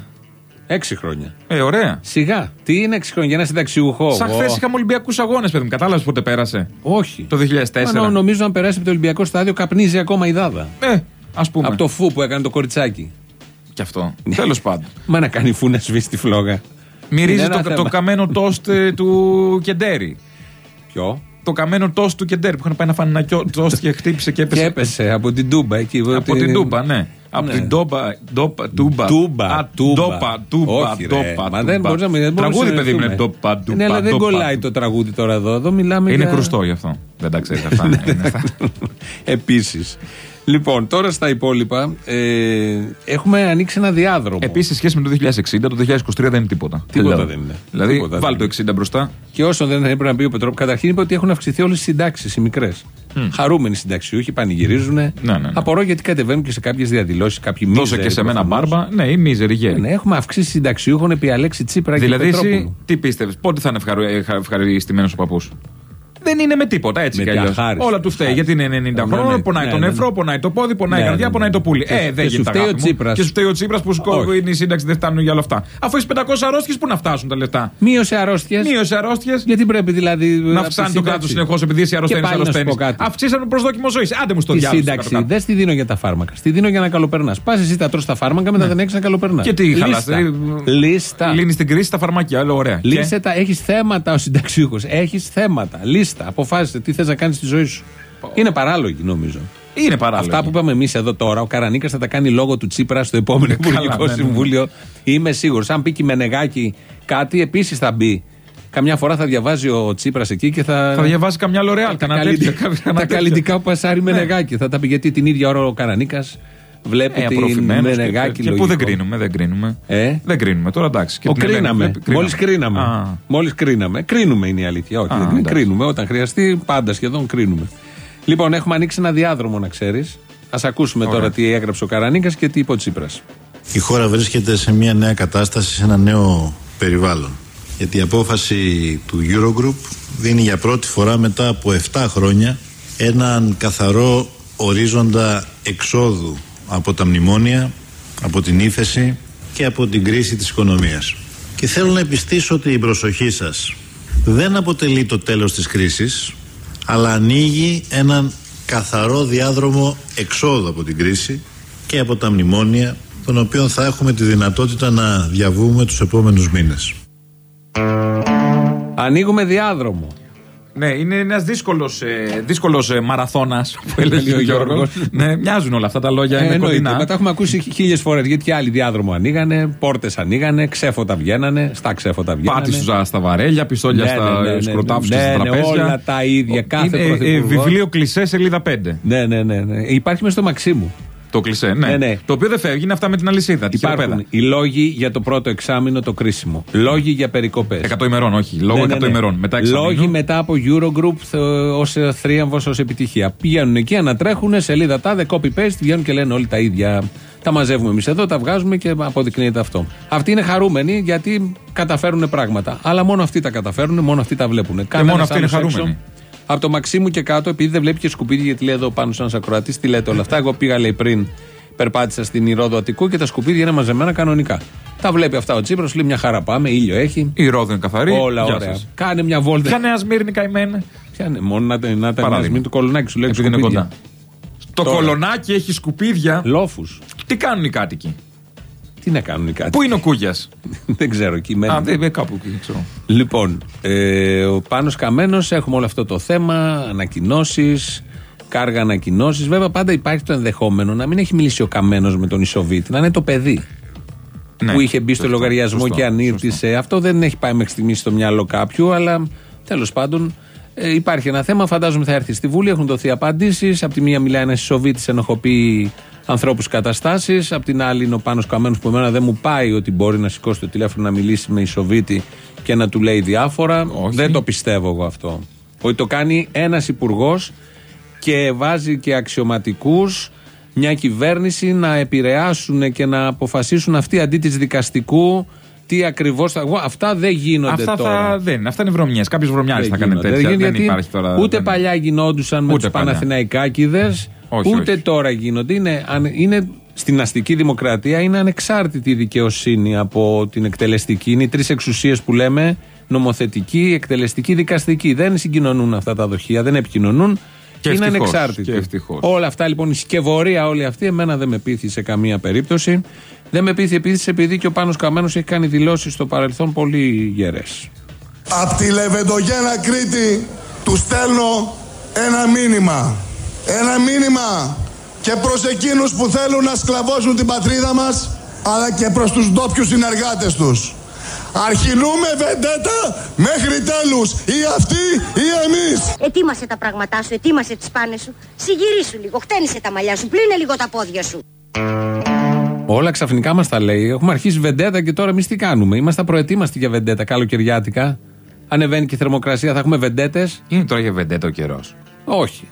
6 χρόνια. Ε, ωραία. Σιγά. Τι είναι 6 χρόνια για ένα συνταξιούχο; Σαν εγώ. χθες είχαμε Ολυμπιακούς αγώνες, παιδί μου. Κατάλαβες πότε πέρασε; Όχι. Το 2004. Μα, νο- νομίζω αν περάσει από το Ολυμπιακό στάδιο καπνίζει ακόμα η δάδα. Ε, ας πούμε. Από το φου που έκανε το κοριτσάκι. Κι αυτό. Τέλος πάντων. Μα να κάνει φου να σβήσει τη φλόγα. Μυρίζει Είναι ένα το, θέμα. το καμένο τόστ ε, του Κεντέρι. Ποιο; Το καμένο τόστ του Κεντέρι που είχαν πάει να φάνε ένα κιό- τόστ και χτύπησε και έπεσε. Και έπεσε από την τούμπα εκεί. Από την Τούμπα, ναι. Από Ναι. την Τούμπα. Τούμπα. Τούμπα. Τούμπα, Α, τούμπα. Τούμπα. Τούμπα. Όχι, ρε. Τούμπα, Μα δεν τούμπα. μπορείς να μην- δεν μπορείς Τραγούδι, να παιδί μου, είναι συνεχθούμε. Τούμπα. Τούμπα. Ναι, αλλά δεν τούμπα. κολλάει το τραγούδι τώρα εδώ. Εδώ μιλάμε Είναι για... κρουστό γι' αυτό. Δεν τα ξέρεις αυτά. Είναι αυτά. Επίσης. Λοιπόν, τώρα στα υπόλοιπα ε, έχουμε ανοίξει ένα διάδρομο. Επίσης, σε σχέση με το 2060, το 2023 δεν είναι τίποτα. Τίποτα Λέω. δεν είναι. Δηλαδή, Τίποτα βάλει δεν το 60 μπροστά. Και όσο δεν έπρεπε να πει ο Πετρόπουλο, καταρχήν είπε ότι έχουν αυξηθεί όλες τι συντάξεις, οι μικρές. Χαρούμενοι συνταξιούχοι, πανηγυρίζουν. ναι, ναι. Απορώ γιατί κατεβαίνουν και σε κάποιες διαδηλώσεις, κάποιοι Δώσε μίζεροι και σε μένα προφανώς. μπάρμπα. Ναι, η μίζερη γέρη. Ναι, έχουμε αυξήσει συνταξιούχων επί Αλέξη Τσίπρα Δηλαδή, και εσύ Πετρόπουλου. τι πίστευες, πότε θα είναι ευχαρι- ευχα- ευχαριστημένος ο παππούς; Δεν είναι με τίποτα έτσι Με κι τη αλλιώς. αχάριστη. Όλα τους φταίει. Γιατί είναι 90 Ναι, χρόνων, ναι, πονάει ναι, το ναι, νεφρό, ναι. πονάει το πόδι, πονάει η Ναι, καρδιά, ναι, πονάει ναι. το πουλί. Και- Ε, δεν και σου γίνεται. φταίει ο αγάπη μου. Τσίπρας. Και σου φταίει ο Τσίπρας που Όχι. σκόβει η σύνταξη δεν φτάνουν για όλα αυτά. Αφού έχει 500 αρρώστιες, πού να φτάσουν τα λεφτά; Μείωσε αρρώστιες. Μείωσε αρρώστιες. Γιατί πρέπει δηλαδή. Να από τη αυξάνει το σύνταξη. κράτο συνεχώς επειδή εσύ αρρωσταίνεις, Και πάλι να σου αρρωσταίνεις. πω κάτι. Αυξήσαμε το προσδόκιμο ζωής. Άντε μου στο Τη διάλογο. σύνταξη δεν στη δίνω για τα φάρμακα. Στη δίνω για να καλοπερνάς. Πας εσύ τα τρως τα φάρμακα, μετά δεν έχεις να καλοπερνάς. Ναι. Και τι χαλάς, Λίστα. ε, Λίστα. Λύνεις την κρίση στα φαρμακεία. Λέω ωραία. Λύσε τα. Έχεις θέματα ο συνταξιούχος. Έχεις θέματα. Λίστα. Αποφάσισε τι θες να κάνεις στη ζωή σου. Είναι παράλογη νομίζω. Και Είναι παράλογο. Αυτά που είπαμε εμείς εδώ τώρα, ο Καρανίκας θα τα κάνει λόγω του Τσίπρα στο επόμενο Καλά, Υπουργικό ναι, ναι, ναι. Συμβούλιο. Είμαι σίγουρος. Αν πει και η Μενεγάκη κάτι, επίσης θα μπει. Καμιά φορά θα διαβάζει ο Τσίπρας εκεί και θα. Θα διαβάσει καμιά λορεάλ. τα, κανένα καλλιτικά- τέτοιο, κανένα τα τέτοιο. καλλιτικά που πασάρει Ναι. Μενεγάκη. Θα τα πει γιατί την ίδια ώρα ο Καρανίκας βλέπει Ε, την απορροφημένος Μενεγάκη. και, και πού δεν κρίνουμε, δεν κρίνουμε. Ε; Δεν κρίνουμε τώρα εντάξει. Και Ο την Ελένη κρίναμε. βλέπει, Μόλις κρίναμε. Α. Μόλις κρίναμε. Κρίνουμε είναι η αλήθεια. Όχι, Α, δεν είναι. εντάξει. κρίνουμε. Όταν χρειαστεί, πάντα σχεδόν κρίνουμε. Λοιπόν, έχουμε ανοίξει ένα διάδρομο, να ξέρεις. Α ακούσουμε Ωραία. τώρα τι έγραψε ο Καρανίκας και τι είπε ο Τσίπρας. Η χώρα βρίσκεται σε μια νέα κατάσταση, σε ένα νέο περιβάλλον. Γιατί η απόφαση του Eurogroup δίνει για πρώτη φορά μετά από 7 χρόνια έναν καθαρό ορίζοντα εξόδου από τα μνημόνια, από την ύφεση και από την κρίση της οικονομίας. Και θέλω να επιστήσω την προσοχή σας. Δεν αποτελεί το τέλος της κρίσης, αλλά ανοίγει έναν καθαρό διάδρομο εξόδου από την κρίση και από τα μνημόνια, τον οποίο θα έχουμε τη δυνατότητα να διαβούμε τους επόμενους μήνες. Ανοίγουμε διάδρομο. Ναι, είναι ένας δύσκολος δύσκολος, ε, μαραθώνας που έλεγε ο Γιώργος. ναι, μοιάζουν όλα αυτά τα λόγια. Ε, είναι εννοείται. κοντινά. Μα τα έχουμε ακούσει χίλιες φορές. Γιατί και άλλοι διάδρομο ανοίγανε, πόρτες ανοίγανε, ξέφωτα βγαίνανε, στα ξέφωτα βγαίνανε. Πάτη σου στα βαρέλια, πιστόλια Ναι, στα ναι, ναι, ναι, σκροτάφου και ναι, στα ναι, τραπέζια. όλα τα ίδια, κάθε είναι, ε, πρωθυπουργός. βιβλίο κλεισέ σελίδα 5. Ναι, ναι, ναι, ναι. Υπάρχει μέσα στο Μαξίμου. Το κλεισέ, ναι. Ναι, ναι. Το οποίο δεν φεύγει, είναι αυτά με την αλυσίδα. Τη Υπάρχουν χειροπέδα. οι λόγοι για το πρώτο εξάμεινο το κρίσιμο. Λόγοι για περικοπές. 100 ημερών, όχι. Λόγω 100 ημερών. Μετά εξαμήνου. Ναι, Λόγοι μετά από Eurogroup ως θρίαμβος, ως επιτυχία. Πηγαίνουν εκεί, ανατρέχουν, σελίδα τάδε, copy-paste, βγαίνουν και λένε όλοι τα ίδια. Τα μαζεύουμε εμείς εδώ, τα βγάζουμε και αποδεικνύεται αυτό. Αυτοί είναι χαρούμενοι γιατί καταφέρουν πράγματα. Αλλά μόνο αυτοί τα καταφέρουν, μόνο αυτοί τα βλέπουν. μόνο αυτοί είναι χαρούμενοι. Από το Μαξίμου και κάτω, επειδή δεν βλέπει και σκουπίδι, γιατί λέει εδώ πάνω σαν ακροατής, τι λέτε όλα αυτά. Εγώ πήγα, λέει πριν, περπάτησα στην Ηρόδο Αττικού και τα σκουπίδια είναι μαζεμένα κανονικά. Τα βλέπει αυτά ο Τσίπρας, λέει μια χαρά πάμε, ήλιο έχει. Η ρόδο είναι καθαρή. Όλα Γεια ωραία. σας. Κάνε μια βόλτα. Ποια νέα Σμύρνη καημένη. Ποια είναι, μόνο να, να τα Παράδειγμα. μην του κολονάκι σου λέει Επειδή είναι σκουπίδια. κοντά. Το Τώρα. κολονάκι έχει σκουπίδια. Λόφους. Τι κάνουν οι κάτοικοι; Τι να κάνουν οι κάτι. Πού είναι ο Κούγιας; δεν ξέρω εκεί μένουν. Α, δεν δεν- κάπου εκεί, ξέρω. Λοιπόν, ε, ο Πάνος Καμένος έχουμε όλο αυτό το θέμα, ανακοινώσεις, κάργα ανακοινώσεις. Βέβαια, πάντα υπάρχει το ενδεχόμενο να μην έχει μιλήσει ο Καμένος με τον Ισοβίτη, να είναι το παιδί Ναι, που είχε μπει στο σωστό, λογαριασμό σωστό, και σωστό. ανήρτησε. Αυτό δεν έχει πάει μέχρι στιγμής στο μυαλό κάποιου, αλλά τέλος πάντων ε, υπάρχει ένα θέμα. Φαντάζομαι θα έρθει στη Βουλή, έχουν δοθεί απαντήσεις. Απ' τη μία μιλάει ένας Ισοβίτη, ενοχοποιεί ανθρώπους καταστάσεις. Απ' την άλλη είναι ο Πάνος Καμένος που εμένα δεν μου πάει ότι μπορεί να σηκώσει το τηλέφωνο να μιλήσει με Ισοβίτη και να του λέει διάφορα. Όχι. Δεν το πιστεύω εγώ αυτό. Ότι το κάνει ένας υπουργός και βάζει και αξιωματικούς μια κυβέρνηση να επηρεάσουν και να αποφασίσουν αυτοί αντί της δικαστικού τι ακριβώς θα. Εγώ, Αυτά δεν γίνονται Αυτά, τώρα. θα, δεν, αυτά είναι βρωμιές. Κάποιος βρωμιάρη Δεν θα κάνει γίνονται. τέτοια. Δεν Δεν, γίνεται, υπάρχει τώρα. Ούτε δεν- παλιά γινόντουσαν με Ούτε τους παλιά. Παναθηναϊκάκηδες, Όχι, ούτε όχι. τώρα γίνονται. Είναι, αν- είναι στην αστική δημοκρατία είναι ανεξάρτητη η δικαιοσύνη από την εκτελεστική. Είναι οι τρεις εξουσίες που λέμε νομοθετική, εκτελεστική, δικαστική. Δεν συγκοινωνούν αυτά τα δοχεία, δεν επικοινωνούν. Και είναι ευτυχώς, ανεξάρτητοι. και ευτυχώς. Όλα αυτά λοιπόν, η σκευωρία όλη αυτή, εμένα δεν με πείθει σε καμία περίπτωση. Δεν με πείθει επίσης επειδή και ο Πάνος Καμένος έχει κάνει δηλώσεις στο παρελθόν πολύ γερές. Απ' τη Λεβεντογένα Κρήτη του στέλνω ένα μήνυμα. Ένα μήνυμα και προς εκείνους που θέλουν να σκλαβώσουν την πατρίδα μας αλλά και προς τους ντόπιους συνεργάτες τους. Αρχινούμε βεντέτα μέχρι τέλους. Ή αυτοί ή εμείς. Ετοίμασε τα πράγματά σου, ετοίμασε τις πάνες σου. Συγυρίσου λίγο, χτένισε τα μαλλιά σου, πλύνε λίγο τα πόδια σου. Όλα ξαφνικά μας τα λέει. Έχουμε αρχίσει βεντέτα και τώρα εμείς τι κάνουμε; Είμαστε προετοίμαστοι για βεντέτα καλοκαιριάτικα. Ανεβαίνει και η θερμοκρασία, θα έχουμε βεντέτες; Είναι τώρα για βεντέτα ο καιρός. Όχι.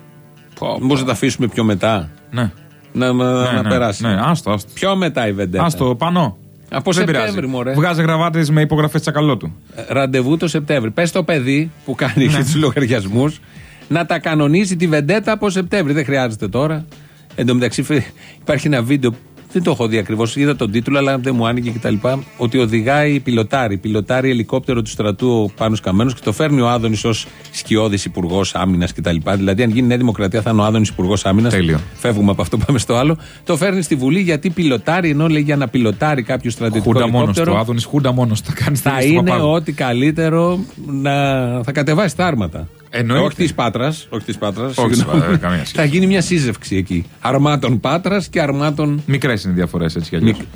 Μήπως να τα αφήσουμε πιο μετά; Ναι. Να, να, Ναι, να ναι, περάσει. Ναι, άστο, άστο. Πιο μετά η Βεντέτα. Άστο, πάνω. Από Δεν Σεπτέμβρη, πειράζει. μωρέ. Βγάζει γραβάτες με υπογραφές τσακαλώτου. Ραντεβού το Σεπτέμβρη. Πες το παιδί που κάνει Ναι. τους λογαριασμούς να τα κανονίσει τη Βεντέτα από Σεπτέμβρη. Δεν χρειάζεται τώρα. Εν τω μεταξύ φε- υπάρχει ένα βίντεο. Δεν το έχω δει ακριβώς. Είδα τον τίτλο, αλλά δεν μου άνοιγε κτλ. Ότι οδηγάει πιλοτάρι. Πιλοτάρι ελικόπτερο του στρατού ο Πάνος Καμένος και το φέρνει ο Άδωνης ως σκιώδης υπουργός άμυνας κτλ. Δηλαδή, αν γίνει Νέα Δημοκρατία, θα είναι ο Άδωνης υπουργός άμυνας. Τέλειο. Φεύγουμε από αυτό, πάμε στο άλλο. Το φέρνει στη Βουλή γιατί πιλοτάρι, ενώ λέει για να πιλοτάρει κάποιο στρατιωτικό Χούντα μόνος ελικόπτερο. του. Άδωνης Χούντα μόνος του. Θα κάνει Θα στη είναι Παπάγου. ό,τι καλύτερο να θα κατεβάσει τα άρματα. Εννοείται. Όχι της Πάτρας. Όχι της Πάτρας, Όχι της συγγνώμη. Πάτρας, καμία σχέση. Θα γίνει μια σύζευξη εκεί. Αρμάτων Πάτρας και αρμάτων. Μικρές είναι οι διαφορές έτσι κι αλλιώς. Μικ-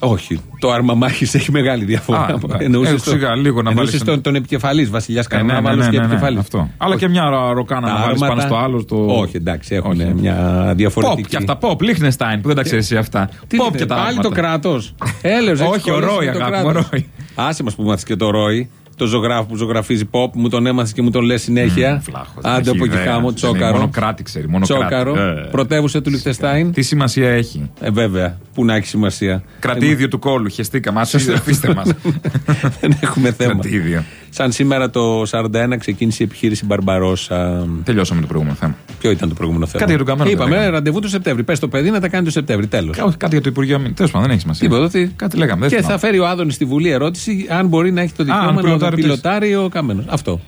Όχι. Το άρμα μάχης έχει μεγάλη διαφορά. Α, εντάξει. Εννοούσες Ε, σιγά, λίγο να εννοούσες βάλεις τον, ένα- τον επικεφαλής, Βασιλιάς Ε, ναι, ναι, Καρνάβαλο ναι, και ναι, ναι, επικεφαλής. αυτό. Αλλά και μια ρο- ροκάνα να βάλεις πάνω στο άλλο. Το... Όχι, εντάξει, έχουν Όχι. μια διαφορετική. Pop και αυτά. Pop, Liechtenstein που δεν τα ξέρεις εσύ αυτά. Τι Pop λέτε, και τα Πάλι άρματα. το κράτος. Έλεος, έχεις Όχι, ο κολλήσει Ρόι, με το αγάπη μου, ο κράτος. Ρόι. Άσε μας που μάθεις και το Ρόι. Το ζωγράφο που ζωγραφίζει pop, μου τον έμαθε και μου τον λες συνέχεια. Φλάχος, δεν Άντε έχει από εκεί ιδέα. χάμω, Δεν είναι, τσόκαρο. Μόνο κράτη ξέρει. Μόνο Τσόκαρο. κράτη. Ε. Πρωτεύουσα του Λιχτεστάιν. Τι σημασία έχει; Ε, βέβαια. Πού να έχει σημασία. Κρατήδιο του κόλου. Χεστήκα. Μα αφήστε μας. Δεν έχουμε θέμα. Κρατήδιο. Σαν σήμερα το 41 ξεκίνησε η επιχείρηση Μπαρμπαρόσα. Τελειώσαμε το προηγούμενο θέμα. Ποιο ήταν το προηγούμενο θέμα; Κάτι για τον Καμένο Είπαμε δεν λέγαμε. ραντεβού το Σεπτέμβρη. Πες το παιδί να τα κάνει το Σεπτέμβρη. Τέλος. Όχι, κάτι για το Υπουργείο Αμήνης. Τέλος πάντων, δεν έχει σημασία. Τίποτα. ότι- Κάτι λέγαμε. δεν Και θυμάμαι. θα φέρει ο Άδωνης στη Βουλή ερώτηση αν μπορεί να έχει το αν δικαίωμα να πιλοτάρει τις- πιλοτάρει ο Καμένος. Αυτό.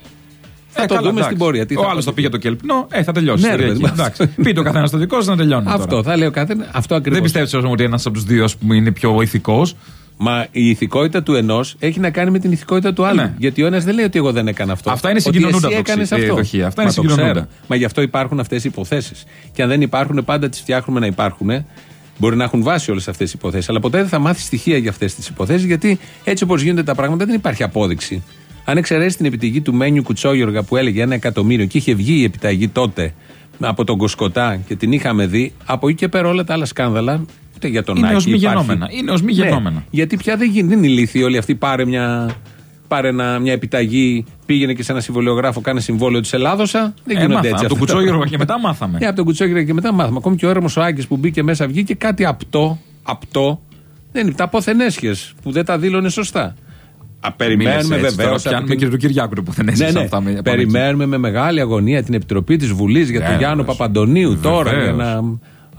Θα Ε, το καλά, δούμε εντάξει. στην πορεία. Τι Ο θα άλλο πω. το πήγε το κελπνό, ε, θα τελειώσει. Ναι, η ρε, ιστορία παιδί εκεί. μου. Εντάξει. Πείτε ο καθένας το δικό σου να τελειώνει. Αυτό τώρα. θα λέει ο κάθε. Αυτό ακριβώς. Δεν πιστεύεις όμως ότι ένας από τους δύο ας πούμε, είναι πιο ηθικός; Μα η ηθικότητα του ενός έχει να κάνει με την ηθικότητα του άλλου. Ναι. Γιατί ο ένας δεν λέει ότι εγώ δεν έκανα αυτό. Αυτά είναι Ότι συγκοινωνούντα εσύ δοξι- έκανες ε, αυτό. δοχεία. Αυτά Μα είναι το συγκοινωνούντα. ξέρω. Μα γι' αυτό υπάρχουν αυτές οι υποθέσεις. Και αν δεν υπάρχουν, πάντα τις φτιάχνουμε να υπάρχουν. Μπορεί να έχουν βάσει όλες αυτές τι υποθέσεις. Αλλά ποτέ δεν θα μάθεις στοιχεία για αυτές τις υποθέσεις, γιατί έτσι όπως γίνονται τα πράγματα δεν υπάρχει απόδειξη. Αν εξαιρέσεις την επιταγή του Μένιου Κουτσόγιοργα που έλεγε ένα εκατομμύριο και είχε βγει η επιταγή τότε από τον Κοσκοτά και την είχαμε δει, από εκεί και πέρα όλα τα άλλα σκάνδαλα, ούτε για τον Είναι Άκη ως μη υπάρχει. γεννόμενα. Είναι ως μη Ναι, γεννόμενα. γιατί πια δεν γίνει, δεν είναι ηλίθιοι όλοι αυτοί. Πάρε μια, πάρε ένα, μια επιταγή, πήγαινε και σε ένα συμβολιογράφο, κάνε συμβόλαιο της Ελλάδοσα. Δεν Ε, γίνονται μάθα. έτσι. Από τον αυτά τα Κουτσόγερο πράγματα. και μετά μάθαμε. Ε, από τον Κουτσόγερο και μετά μάθαμε. Ακόμη και ο έρεμος ο Άκη που μπήκε μέσα βγήκε κάτι απτό. απτό δεν είναι. Τα αποθενέσχες που δεν τα δήλωνε σωστά. Α, περιμένουμε Μίλησε έτσι, βεβαίως. τώρα Πιάνουμε και του Κυριάκου που δεν έζησε Ναι, αυτά. με- ναι. πάνω εκεί. Περιμένουμε με μεγάλη αγωνία την Επιτροπή της Βουλής για τον Ναι, Γιάννο βεβαίως. Παπαντονίου τώρα Βεβαίως. για να α,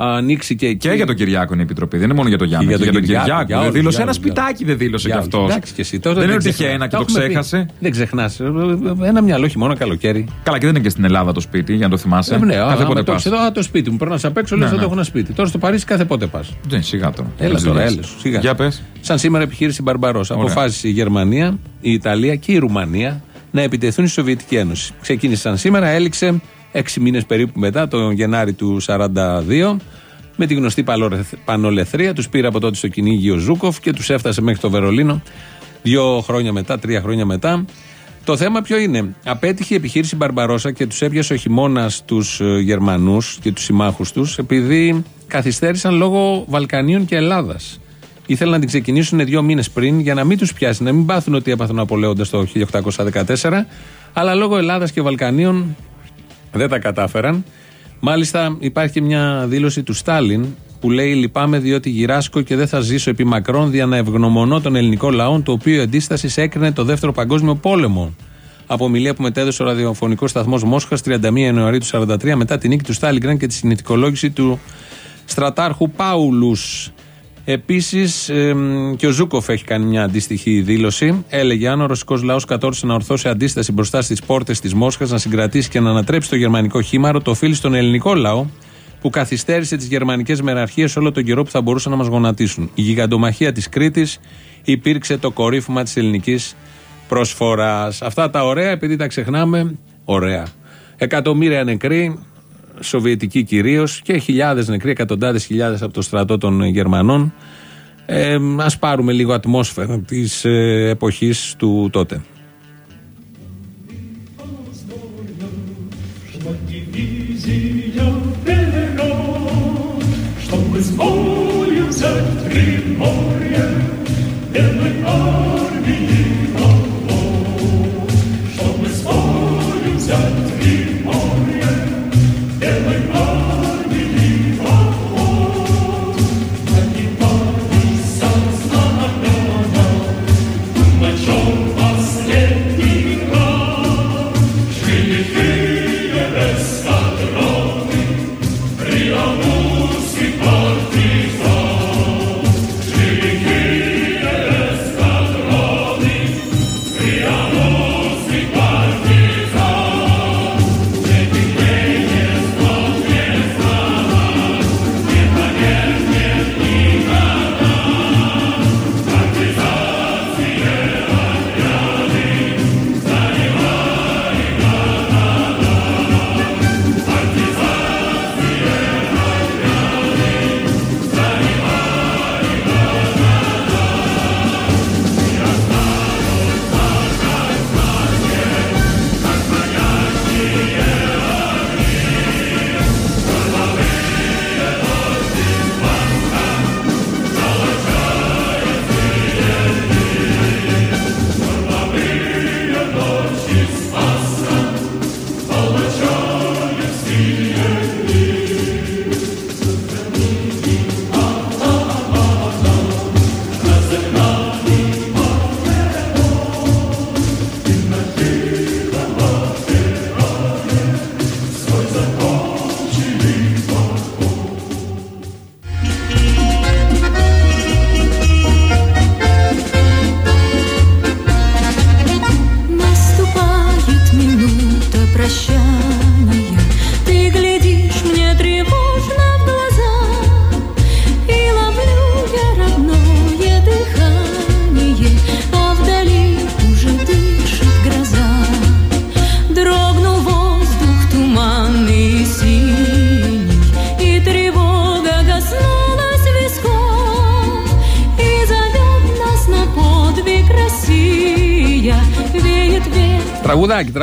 ανοίξει και εκεί. Και για τον Κυριάκο είναι η επιτροπή. Δεν είναι μόνο για τον Γιάννη. για Και τον για τον Κυριάκο, Κυριάκο. για Δεν όλους, δήλωσε για ένα όλους, για σπιτάκι, δεν δήλωσε κι Για αυτός. όλους. Εντάξει και εσύ. Τώρα Δεν είναι ότι ξεχνάς. είχε ένα και Τα το έχουμε πει. ξέχασε. Δεν ξεχνάς. Ένα μυαλό χειμώνα καλοκαίρι. Καλά, και δεν είναι και στην Ελλάδα το σπίτι, για να το θυμάσαι. Ε, ναι, Κάθε άμα πότε το πας. ξέρω, α, το σπίτι μου. Περνά απ' έξω, λες Ναι, ότι ναι. έχω ένα σπίτι. Τώρα στο Παρίσι κάθε πότε πας. Δεν, σιγά τώρα. Έλα Δεν τώρα, ζηλιάς. έλα. Σιγά. Για πες. Σαν σήμερα επιχείρηση Μπαρμπαρόσα. Ωραία. Αποφάσισε η Γερμανία, η Ιταλία και η Ρουμανία να επιτεθούν στη Σοβιετική Ένωση. Ξεκίνησαν σήμερα, έληξε έξι μήνες περίπου μετά, τον Γενάρη του 1942, με τη γνωστή παλορεθ- πανολεθρία. Τους πήρε από τότε στο κυνήγι ο Ζούκοφ και τους έφτασε μέχρι το Βερολίνο δύο χρόνια μετά, τρία χρόνια μετά. Το θέμα ποιο είναι; Απέτυχε η επιχείρηση Μπαρμπαρόσα και τους έπιασε ο χειμώνας τους Γερμανούς και τους συμμάχους τους, επειδή καθυστέρησαν λόγω Βαλκανίων και Ελλάδας. Ήθελαν να την ξεκινήσουν δύο μήνες πριν για να μην τους πιάσει, να μην πάθουν ότι έπαθαν ο Απολέοντας το 1814. Αλλά λόγω Ελλάδας και Βαλκανίων δεν τα κατάφεραν. Μάλιστα υπάρχει και μια δήλωση του Στάλιν που λέει λυπάμαι διότι γυράσκω και δεν θα ζήσω επί μακρόν δια να ευγνωμονώ τον ελληνικό λαό το οποίο η αντίσταση έκρινε το δεύτερο παγκόσμιο πόλεμο. Από ομιλία που μετέδωσε ο ραδιοφωνικός σταθμός Μόσχας 31 Ιανουαρίου του 1943 μετά την νίκη του Στάλιγκραν και τη συνηθικολόγηση του στρατάρχου Πάουλους. Επίσης, και ο Ζούκοφ έχει κάνει μια αντίστοιχη δήλωση. Έλεγε: Αν ο ρωσικός λαός κατόρθωσε να ορθώσει αντίσταση μπροστά στις πόρτες της Μόσχας, να συγκρατήσει και να ανατρέψει το γερμανικό χήμαρο, το οφείλει στον ελληνικό λαό που καθυστέρησε τις γερμανικές μεραρχίες όλο τον καιρό που θα μπορούσαν να μας γονατίσουν. Η γιγαντομαχία της Κρήτης υπήρξε το κορύφωμα της ελληνικής προσφοράς. Αυτά τα ωραία, επειδή τα ξεχνάμε, ωραία. Εκατομμύρια νεκροί, Σοβιετική κυρίως και χιλιάδες νεκροί, εκατοντάδες χιλιάδες από το στρατό των Γερμανών. Ε, Α πάρουμε λίγο ατμόσφαιρα της ε, εποχής του τότε.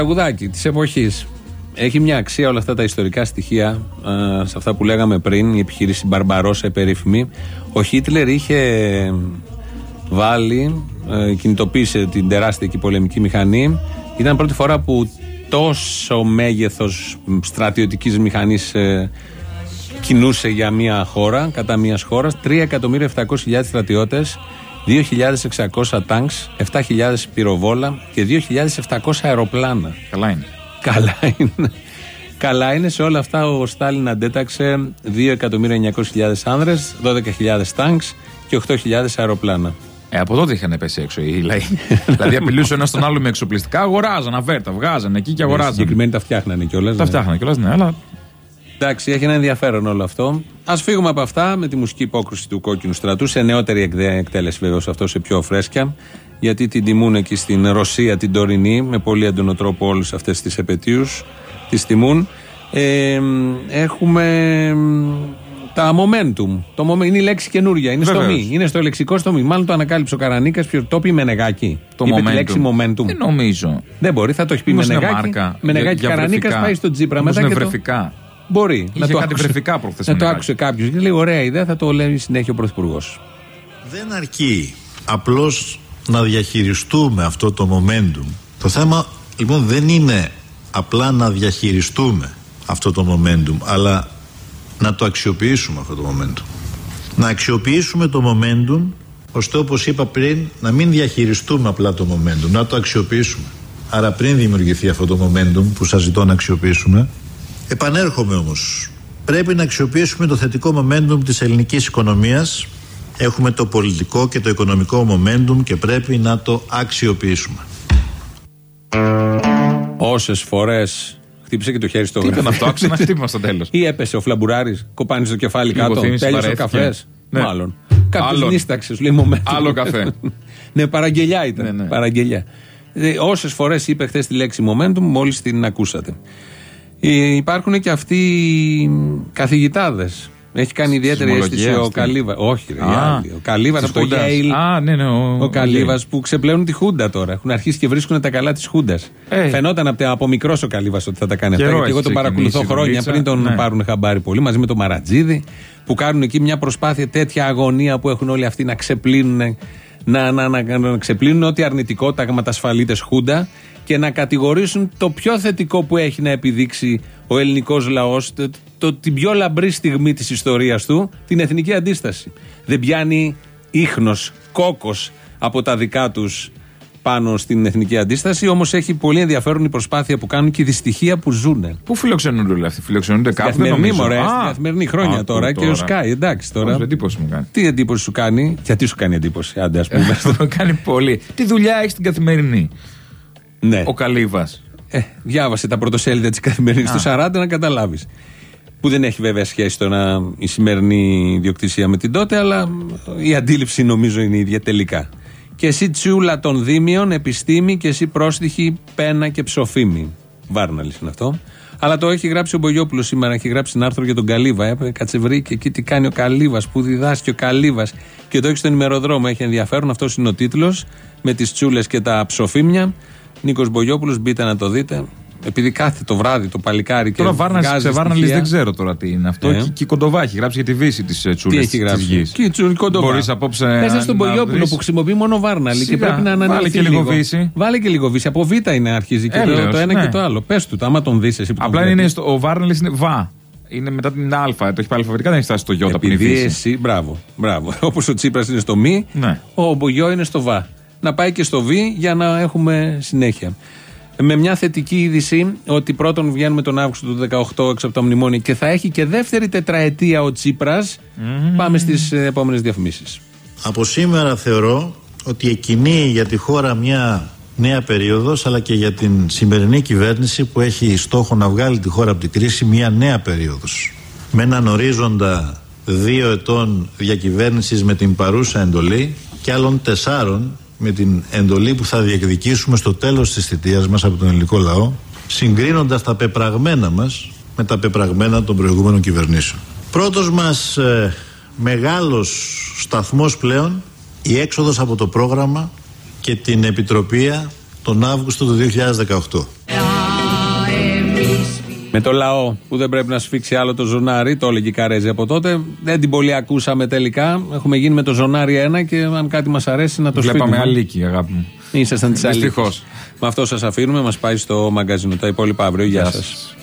Τραγουδάκι, τραγουδάκι της εποχής. Έχει μια αξία όλα αυτά τα ιστορικά στοιχεία ε, σε αυτά που λέγαμε πριν, η επιχείρηση Μπαρμπαρόσα, η περίφημη. Ο Χίτλερ είχε βάλει, ε, κινητοποίησε την τεράστια εκεί πολεμική μηχανή. Ήταν πρώτη φορά που τόσο μέγεθος στρατιωτικής μηχανής ε, κινούσε για μια χώρα, κατά μιας χώρας, 3.700.000 στρατιώτες, 2.600 τάγκς, 7.000 πυροβόλα και 2.700 αεροπλάνα. Καλά είναι. Καλά είναι. Καλά είναι σε όλα αυτά ο Στάλιν αντέταξε 2.900.000 άνδρες, 12.000 τάγκς και 8.000 αεροπλάνα. Ε, από τότε είχαν πέσει έξω οι λαοί. δηλαδή απειλούσε ένας τον άλλο με εξοπλιστικά, αγοράζαν αβέρτα, βγάζαν εκεί και αγοράζαν. Συγκεκριμένοι τα φτιάχνανε κιόλας. Τα φτιάχνανε κιόλας, ναι, αλλά Εντάξει, έχει ένα ενδιαφέρον όλο αυτό. Α φύγουμε από αυτά με τη μουσική υπόκριση του κόκκινου στρατού σε νεότερη εκδέ- εκτέλεση, βέβαιω αυτό σε πιο φρέσκια. Γιατί την τιμούν εκεί στην Ρωσία την τωρινή, με πολύ έντονο τρόπο όλες αυτές τις επαιτίους. Τις τιμούν. Ε, έχουμε μ, τα momentum. Το moment είναι η λέξη καινούρια. Είναι στο Βεβαίως. μη. Είναι στο λεξικό στο μη. Μάλλον το ανακάλυψε ο Καρανίκας. Ποιος το πει Μενεγάκη. το Είπε momentum. τη λέξη momentum. Δεν νομίζω. Δεν μπορεί, θα το έχει πει Όμως είναι Μενεγάκη. μάρκα. Μενεγάκη Για- για Καρανίκας βρεφικά. πάει στο Τζίπρα Όμως μετά είναι και το- βρεφικά. Μπορεί. Είχε να το κάτι άκουσε. βρεφικά προχθές Να το Μενεγάκη. άκουσε κάποιος και λέει: Ωραία ιδέα, θα το λέει συνέχεια ο Πρωθυπουργός. Δεν αρκεί απλώς να διαχειριστούμε αυτό το momentum. Το θέμα λοιπόν δεν είναι απλά να διαχειριστούμε αυτό το momentum, αλλά να το αξιοποιήσουμε αυτό το momentum. Να αξιοποιήσουμε το momentum, ώστε όπως είπα πριν, να μην διαχειριστούμε απλά το momentum, να το αξιοποιήσουμε. Άρα πριν δημιουργηθεί αυτό το momentum που σας ζητώ να αξιοποιήσουμε, επανέρχομαι όμως. Πρέπει να αξιοποιήσουμε το θετικό momentum της ελληνικής οικονομίας Έχουμε το πολιτικό και το οικονομικό momentum και πρέπει να το αξιοποιήσουμε. Όσες φορές χτύπησε και το χέρι στο Τι ήταν γραφείο. αυτό, άκουσα ένα χτύπημα στο τέλος. Ή έπεσε ο φλαμπουράρης, κοπάνει στο κεφάλι κάτω. Λιποθύμησε, Τέλειωσε ο βαρέθηκες. καφές. Ναι. Μάλλον. Κάποιος Άλλον. νίσταξε, σου λέει moment. Άλλο καφέ. ναι, παραγγελιά ήταν. Ναι, ναι. Παραγγελιά. Όσες φορές είπε χθες τη λέξη momentum, μόλις την ακούσατε. Ε, υπάρχουν και αυτοί οι καθηγητάδες. Έχει κάνει ιδιαίτερη Σεισμολογία αίσθηση ο αυτή. Καλίβα. Όχι, ρε, οι Α, άλλοι. Ο Καλίβα της από το Χούντας. Yale. Α, ναι, ναι, ο- Ο Καλίβα Yale. που ξεπλένουν τη Χούντα τώρα. Έχουν αρχίσει και βρίσκουν τα καλά της Χούντας. Ε. Φαινόταν από, από μικρός ο Καλίβα ότι θα τα κάνει αυτά. Καιρό Γιατί εγώ έχεις τον παρακολουθώ ξεκινήσει η χρόνια δουλίτσα. πριν τον Ναι. πάρουν χαμπάρι πολύ μαζί με τον Μαρατζίδη. Που κάνουν εκεί μια προσπάθεια τέτοια αγωνία που έχουν όλοι αυτοί να ξεπλύνουν. Να, να, να, να ξεπλύνουν ό,τι αρνητικό τα γματασφαλίτε Χούντα και να κατηγορήσουν το πιο θετικό που έχει να επιδείξει ο ελληνικός λαός, το, το, την πιο λαμπρή στιγμή της ιστορίας του, την εθνική αντίσταση. Δεν πιάνει ίχνος, κόκκος από τα δικά τους πάνω στην εθνική αντίσταση, όμως έχει πολύ ενδιαφέρον η προσπάθεια που κάνουν και η δυστυχία που ζουν. Πού φιλοξενούνται όλοι αυτοί, φιλοξενούνται κάπου. δεν Καθημερινή νομίζω. μωρέ, Α, στην καθημερινή χρόνια α, τώρα πού και ο Σκάι, εντάξει τώρα. Πώς, εντύπωση μου κάνει. Τι εντύπωση σου κάνει, γιατί σου κάνει εντύπωση, άντε ας πούμε. Μου κάνει πολύ. Τι δουλειά έχει στην καθημερινή; ναι. Ο Καλύβας. Ε, διάβασε τα πρωτοσέλιδα της καθημερινής του 40 να καταλάβεις. Που δεν έχει βέβαια σχέση τώρα η σημερινή ιδιοκτησία με την τότε, αλλά η αντίληψη νομίζω είναι η ίδια τελικά. Και εσύ τσούλα των δίμιων, επιστήμη και εσύ πρόστιχη πένα και ψοφίμη. Βάρναλης είναι αυτό. Αλλά το έχει γράψει ο Μπογιόπουλος σήμερα. Έχει γράψει ένα άρθρο για τον Καλύβα. Ε, κάτσε βρήκε εκεί τι κάνει ο Καλύβας, που διδάσκει ο Καλύβας. Και το έχει στον ημεροδρόμο. Έχει ενδιαφέρον. Αυτός είναι ο τίτλος. Με τις τσούλε και τα ψοφίμια. Νίκος Μπογιόπουλος, μπείτε να το δείτε. Επειδή κάθε το βράδυ το παλικάρι και. Τώρα Βάρναλη βγάζει σε Βάρναλη στοιχεία. δεν ξέρω τώρα τι είναι αυτό. Ε. Και, και η Κοντοβά έχει γράψει για τη βύση τη Τι τσούλα έχει της γράψει; γης. Και η Τσούλη Κοντοβά. Μπορείς απόψε. Μέσα στον να Μπογιόπουλο βρεις- που χρησιμοποιεί μόνο Βάρναλη και Σιγά, πρέπει να ανανεωθεί βάλε και λίγο βύση. Βάλε και λίγο βύση. Από Β είναι αρχίζει και το, Έλεος, το ένα ναι. και το άλλο. Πες του, το, άμα τον δεις εσύ που τον Απλά βλέπεις. είναι στο, ο Βάρναλη είναι βα. Είναι μετά την Α. Το έχει πάει αλφαβητικά, δεν έχει φτάσει στο Ι που είναι η Επειδή βύση. εσύ, μπράβο, μπράβο. Όπως ο Τσίπρας είναι στο μη, Ναι. ο Μπογιό είναι στο βα. Να πάει και στο β για να έχουμε συνέχεια. Με μια θετική είδηση ότι πρώτον βγαίνουμε τον Αύγουστο του 18 έξω από τα μνημόνια και θα έχει και δεύτερη τετραετία ο Τσίπρας. Πάμε στις επόμενες διαφημίσεις. Από σήμερα θεωρώ ότι εκκινεί για τη χώρα μια νέα περίοδος αλλά και για την σημερινή κυβέρνηση που έχει στόχο να βγάλει τη χώρα από την κρίση μια νέα περίοδος. Με έναν ορίζοντα δύο ετών διακυβέρνησης με την παρούσα εντολή και άλλων τεσσάρων με την εντολή που θα διεκδικήσουμε στο τέλος της θητείας μας από τον ελληνικό λαό συγκρίνοντας τα πεπραγμένα μας με τα πεπραγμένα των προηγούμενων κυβερνήσεων. Πρώτος μας ε, μεγάλος σταθμός πλέον η έξοδος από το πρόγραμμα και την επιτροπή τον Αύγουστο του 2018. Με το λαό που δεν πρέπει να σφίξει άλλο το ζωνάρι, το έλεγε η Καρέζη από τότε. Δεν την πολύ ακούσαμε τελικά. Έχουμε γίνει με το ζωνάρι ένα και αν κάτι μας αρέσει να το Βλέπαμε σφίγγουμε. αλήκη, αγάπη μου. Ήσασταν της αλήθεια. Δυστυχώς. Με αυτό σας αφήνουμε. Μας πάει στο μαγκαζίνο. Τα υπόλοιπα αύριο. Γεια Γεια σας.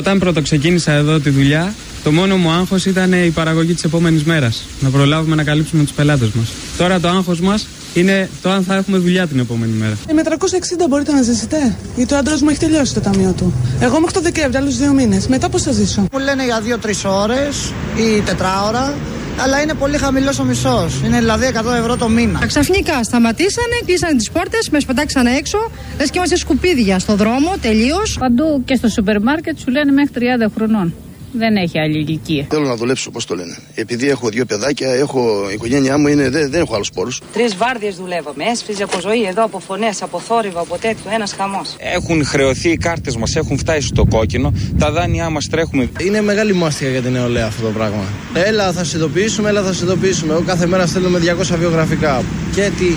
Όταν πρώτο ξεκίνησα εδώ τη δουλειά, το μόνο μου άγχος ήταν η παραγωγή της επόμενης μέρας. Να προλάβουμε να καλύψουμε τους πελάτες μας. Τώρα το άγχος μας είναι το αν θα έχουμε δουλειά την επόμενη μέρα. Ε, με 360 μπορείτε να ζήσετε. Γιατί ο άντρας μου έχει τελειώσει το ταμείο του. Εγώ μέχρι το Δεκέμβρη, άλλους δύο μήνες. Μετά πώς θα ζήσω; Μου λένε για 2-3 ώρες ή 4 ώρα, αλλά είναι πολύ χαμηλός ο μισός. Είναι δηλαδή 100 ευρώ το μήνα. Ξαφνικά σταματήσανε, κλείσανε τις πόρτες, με σπετάξανε έξω. Λες και είμαστε σκουπίδια στο δρόμο, τελείως. Παντού και στο σούπερ μάρκετ σου λένε μέχρι 30 χρονών. Δεν έχει άλλη ηλικία. Θέλω να δουλέψω, πώς το λένε. Επειδή έχω δύο παιδάκια, έχω η οικογένειά μου, είναι, δεν, δεν έχω άλλους πόρους. Τρεις βάρδιες δουλεύαμε. Έσφιζε από ζωή εδώ, από φωνές, από θόρυβο, από τέτοιο. Ένας χαμός. Έχουν χρεωθεί οι κάρτες μας, έχουν φτάσει στο κόκκινο. Τα δάνειά μας τρέχουμε. Είναι μεγάλη μάστιγα για την νεολαία αυτό το πράγμα. Έλα, θα σε ειδοποιήσουμε, έλα, θα σε ειδοποιήσουμε. Εγώ κάθε μέρα στέλνουμε 200 βιογραφικά. Και τι.